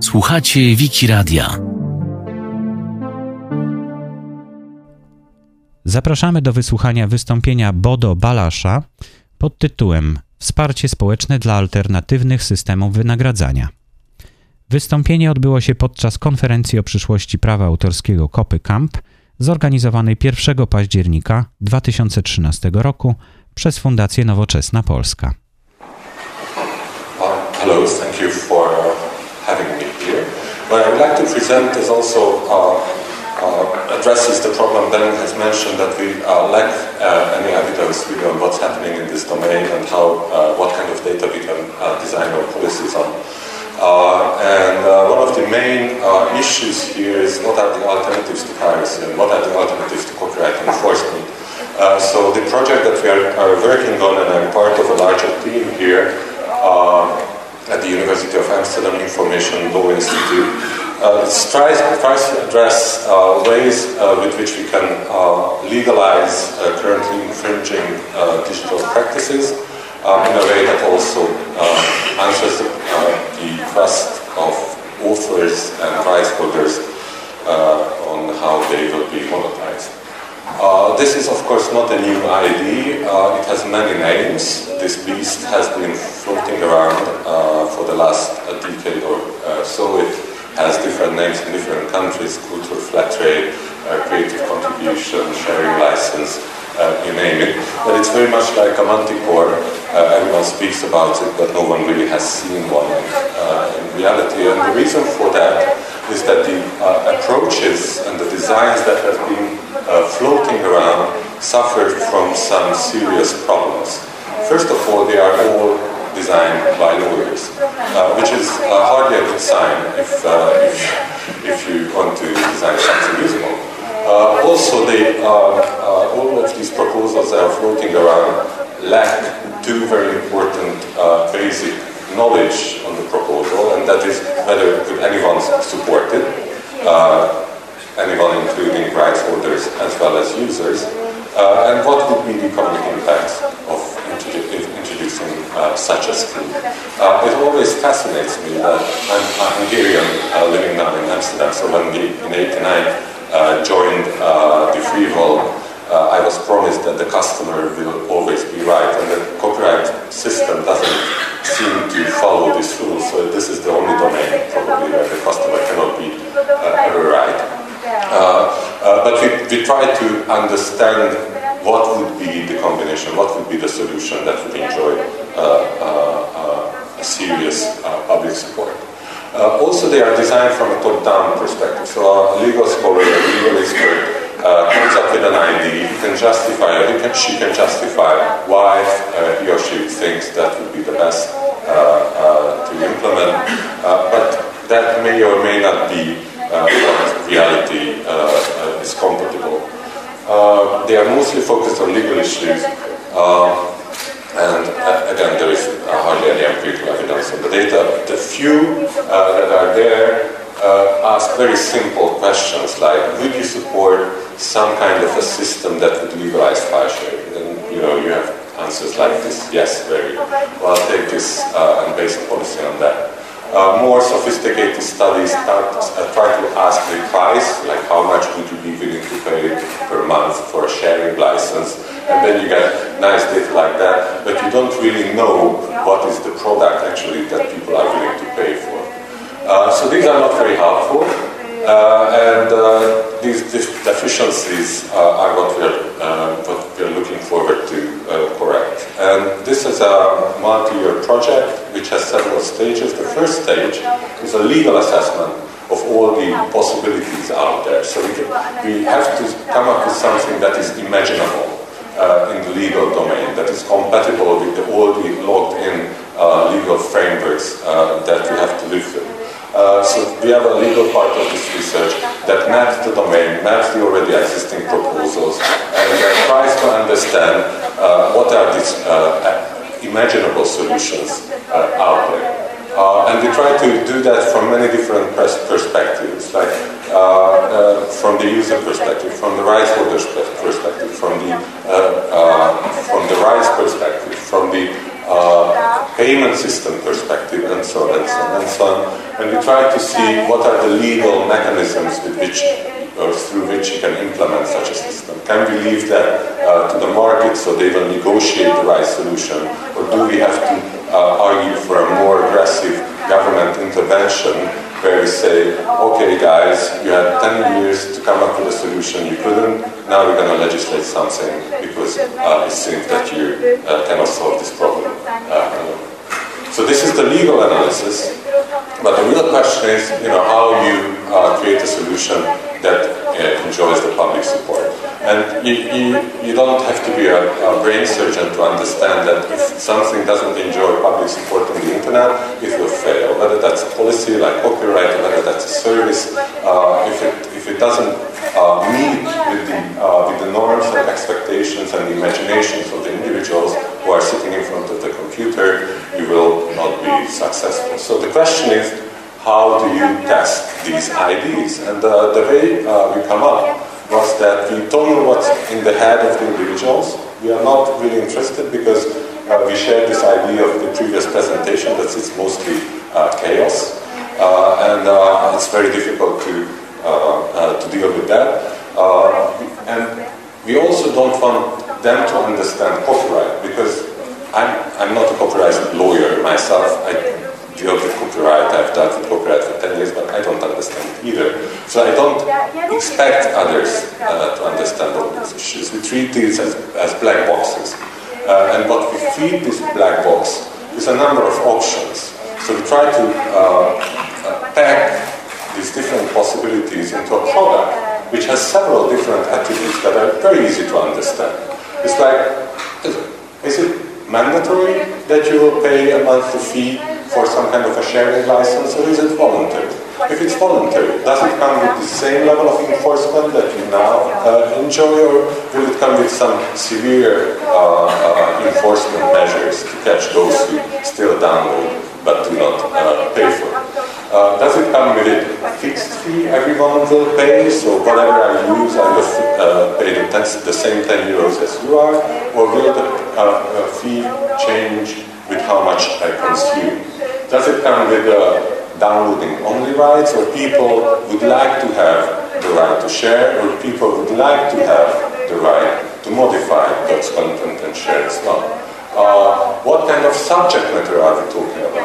Słuchacie Wiki Radia. Zapraszamy do wysłuchania wystąpienia Bodo Balasza pod tytułem Wsparcie społeczne dla alternatywnych systemów wynagradzania. Wystąpienie odbyło się podczas konferencji o przyszłości prawa autorskiego Kopy Camp zorganizowanej 1 października 2013 roku przez Fundację Nowoczesna Polska. Uh, hello, thank you for uh, having me here. What I would like to present is also uh, uh, addresses the problem Ben has mentioned that we uh, lack uh, any evidence really on what's happening in this domain and how uh, what kind of data we can uh, design our policies on. Uh, and one of the main issues here is what are the alternatives to piracy and what are the alternatives to copyright enforcement. so the project that we are, are, working on, and I'm part of a larger team here at the University of Amsterdam Information Law Institute, uh, tries, tries to address uh, ways uh, with which we can uh, legalize uh, currently infringing uh, digital practices um, in a way that also answers the, the quest of authors and rights holders on how they will be monetized. This is, of course, not a new idea. it has many names. This beast has been floating around for the last decade or so. It has different names in different countries, cultural flat uh, creative contribution, sharing license, uh, you name it. But it's very much like a manticore. Uh, everyone speaks about it, but no one really has seen one uh, in reality. And the reason for that is that the uh, approaches and the designs that have been uh, floating around suffered from some serious problems. First of all, they are all designed by lawyers, uh, which is uh, hardly a good sign if, uh, if, if, you want to design something usable. Uh, also, they, uh, all of these proposals that are floating around lack two very important basic knowledge on the proposal, and that is whether could anyone support it, anyone including rights holders as well as users, uh, and what would be the economic impact of introducing uh, such a scheme. Uh, it always fascinates me that I'm a Hungarian uh, living now in Amsterdam, so when we in 89 uh, joined uh, the free uh, I was promised that the customer will always be right, and the copyright system doesn't seem to follow this rule, so this is the only domain probably where the customer cannot be ever right. But we, we try to understand what would be the combination, what would be the solution that would enjoy uh, uh, a serious uh, public support. Uh, also, they are designed from a top-down perspective. So a legal scholar, a legal expert, uh, comes up with an idea, he can justify, he can, she can justify why uh, he or she thinks that would be the best to implement, but that may or may not be what reality is compatible. Uh, they are mostly focused on legal issues. Uh, and uh, again, there is hardly any empirical evidence on the data. The few that are there ask very simple questions like, would you support some kind of a system that would legalize file sharing? And you know, you have answers like this, yes, very well, I'll take this uh, and base a policy on that. Uh, more sophisticated studies start, uh, try to ask the price, like how much would you be willing to pay per month for a sharing license, and then you get nice data like that, but you don't really know what is the product actually that people are willing to pay for. Uh, so these are not very helpful, uh, and uh, these deficiencies uh, are what we're, what we're looking forward to correct. And this is a multi-year project which has several stages. The first stage is a legal assessment of all the possibilities out there. So we, can, we have to come up with something that is imaginable uh, in the legal domain, that is compatible with the, all the logged-in uh, legal frameworks uh, that we have to live with. Uh, so we have a legal part of this research that maps the domain, maps the already existing proposals, and tries to understand uh, what are these uh, imaginable solutions out there. Uh, and we try to do that from many different perspectives, like uh, uh, from the user perspective, from the rights holder's perspective, from the uh, uh, from the rights perspective, from the uh, payment system perspective, and so on and so on and so on. And we try to see what are the legal mechanisms with which through which you can implement such a system. Can we leave that uh, to the market so they will negotiate the right solution, or do we have to uh, argue for a more aggressive government intervention where we say, okay guys, you had 10 years to come up with a solution, you couldn't, now we're going to legislate something because uh, it seems that you uh, cannot solve this problem. Uh, so this is the legal analysis, but the real question is, you know, how you uh, create a solution that uh, enjoys the public support. And you, you, you don't have to be a, a, brain surgeon to understand that if something doesn't enjoy public support on the internet, it will fail. Whether that's a policy like copyright, whether that's a service, uh, if, it, if it doesn't uh, meet with the, uh, with the norms and expectations and the imaginations of the individuals who are sitting in front of the computer, you will not be successful. So the question is, how do you test these ideas? And uh, the way uh, we come up was that we don't know what's in the head of the individuals. We are not really interested because uh, we share this idea of the previous presentation that it's mostly uh, chaos. Uh, and uh, it's very difficult to, to deal with that. and we also don't want them to understand copyright because I'm, I'm not a copyright lawyer myself. I deal with copyright. I've dealt with copyright for 10 years, but I don't understand it either. So I don't expect others uh, to understand all these issues. We treat these as, as black boxes. Uh, and what we feed this black box is a number of options. So we try to uh, uh pack these different possibilities into a product which has several different attributes that are very easy to understand. It's like, is it mandatory that you will pay a monthly fee for some kind of a sharing license, or is it voluntary? If it's voluntary, does it come with the same level of enforcement that you now uh, enjoy, or will it come with some severe uh, uh, enforcement measures to catch those who still download but do not uh, pay for it? Uh, does it come with a fixed fee everyone will pay? So whatever I use, I will uh, pay the, the, same 10 euros as you are? Or will the uh, fee change with how much I consume? Does it come with uh, downloading only rights, or people would like to have the right to share, or people would like to have the right to modify those content and share as well? Uh, what kind of subject matter are we talking about?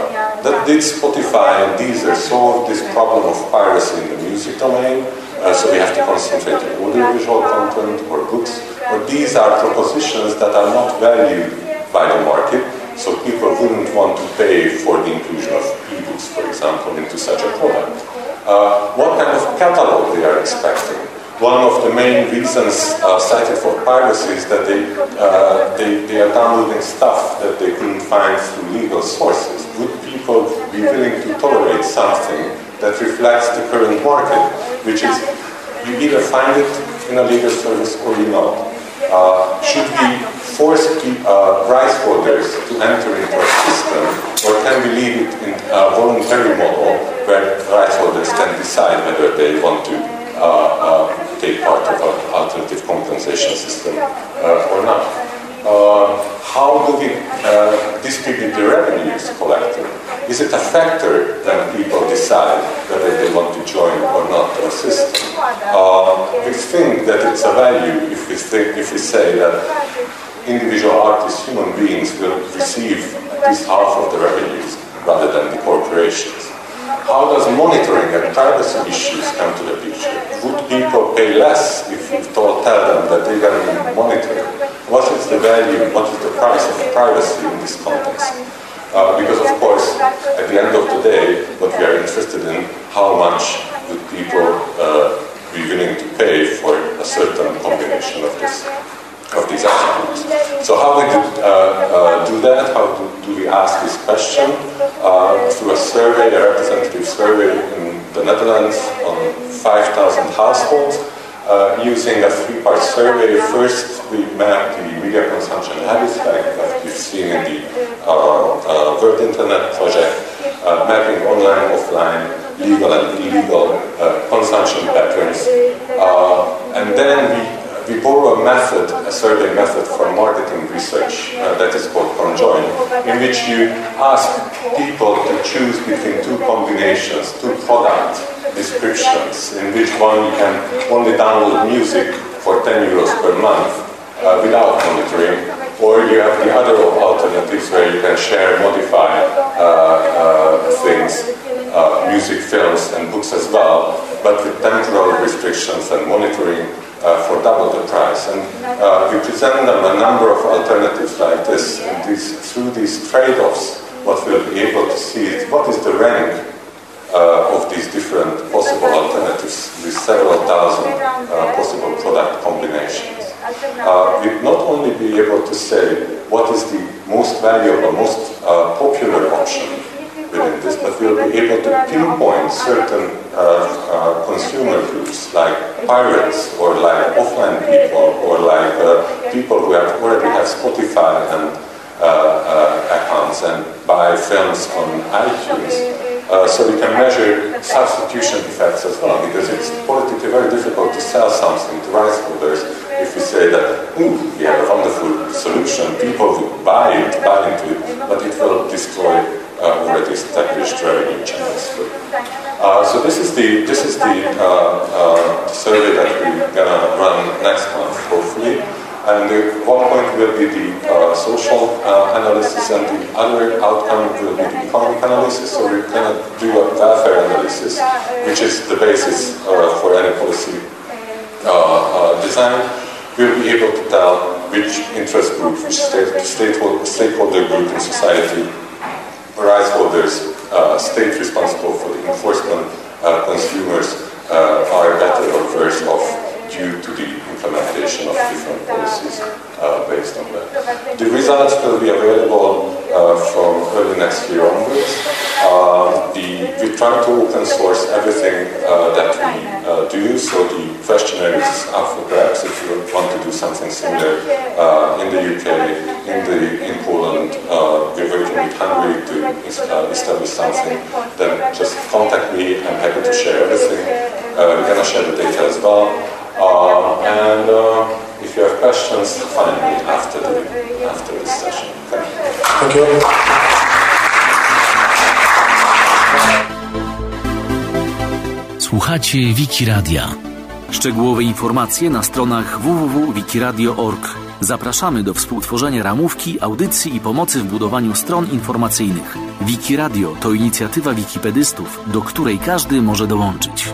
Did Spotify and Deezer solve this problem of piracy in the music domain? Uh, so we have to concentrate on audiovisual content or books, or these are propositions that are not valued by the market, so people wouldn't want to pay for the inclusion of e-books, for example, into such a product. Uh, what kind of catalog they are expecting? One of the main reasons uh, cited for piracy is that they, uh, they, they are downloading stuff that they couldn't find through legal sources. Would people be willing to tolerate something that reflects the current market, which is you either find it in a legal service or you don't? Uh, should we force uh, rights holders to enter into a system, or can we leave it in a voluntary model where rights holders can decide whether they want to uh, uh, take part of an alternative compensation system uh, or not. how do we distribute the revenues collected? Is it a factor when people decide whether they want to join or not a system? Uh, we think that it's a value if we, think, if we say that individual artists, human beings, will receive at least half of the revenues rather than the corporations. How does monitoring and privacy issues come to the picture? Would people pay less if we tell them that to be monitored? What is the value, what is the price of privacy in this context? Uh, because of course, at the end of the day, what we are interested in, how much would people uh, be willing to pay for a certain combination of this of these attributes. So how we do, uh, uh, do that? How do, do, we ask this question? Uh, through a survey, a representative survey in the Netherlands on 5,000 households. Uh, using a three-part survey. First, we map the media consumption habits, like we've seen in the uh, uh, World Internet project, mapping online, offline, legal and illegal consumption patterns. and then we we borrow a method, a survey method from marketing research uh, that is called conjoint, in which you ask people to choose between two combinations, two product descriptions, in which one you can only download music for 10 euros per month uh, without monitoring, or you have the other alternatives where you can share, modify uh, uh, things, uh, music, films, and books as well, but with temporal restrictions and monitoring uh, for double the price. And we present them a number of alternatives like this, and through these trade-offs, what we'll be able to see is what is the rank uh, of these different possible alternatives, these several thousand uh, possible product combinations. Uh, we'd not only be able to say what is the most valuable, most uh, popular option within this, but we'll be able to pinpoint certain uh, uh, consumer groups like pirates or like offline people or like people who have already have Spotify and accounts and buy films on iTunes. Uh, so we can measure substitution effects as well, because it's politically very difficult to sell something to rights holders if we say that, ooh, we have a wonderful solution, people will buy it, buy into it, but it will destroy uh, already established revenue channels. Uh, so this is the this is the uh, uh, survey that we're gonna run next month, hopefully. And the one point will be the uh, social uh, analysis and the other outcome will be the economic analysis. So going to do a welfare analysis, which is the basis uh, for any policy uh, uh, design. We'll be able to tell which interest group, which state, stakeholder group in society, rights holders, uh, state responsible for the enforcement, consumers are better or worse off due to the implementation of different policies uh, based on that. The results will be available uh, from early next year onwards. Uh, the, we try to open source everything uh, that we uh, do, so the questionnaire is up for grabs if you want to do something similar uh, in the UK, in, the, in Poland, we're working with Hungary to establish something, then just contact me, I'm happy to share everything. we're going to share the data as well. Questions, find me after, the, after this session. Thank you. Thank you. Słuchacie Wikiradia. Szczegółowe informacje na stronach www.wikiradio.org. Zapraszamy do współtworzenia ramówki, audycji i pomocy w budowaniu stron informacyjnych. Wikiradio to inicjatywa wikipedystów, do której każdy może dołączyć.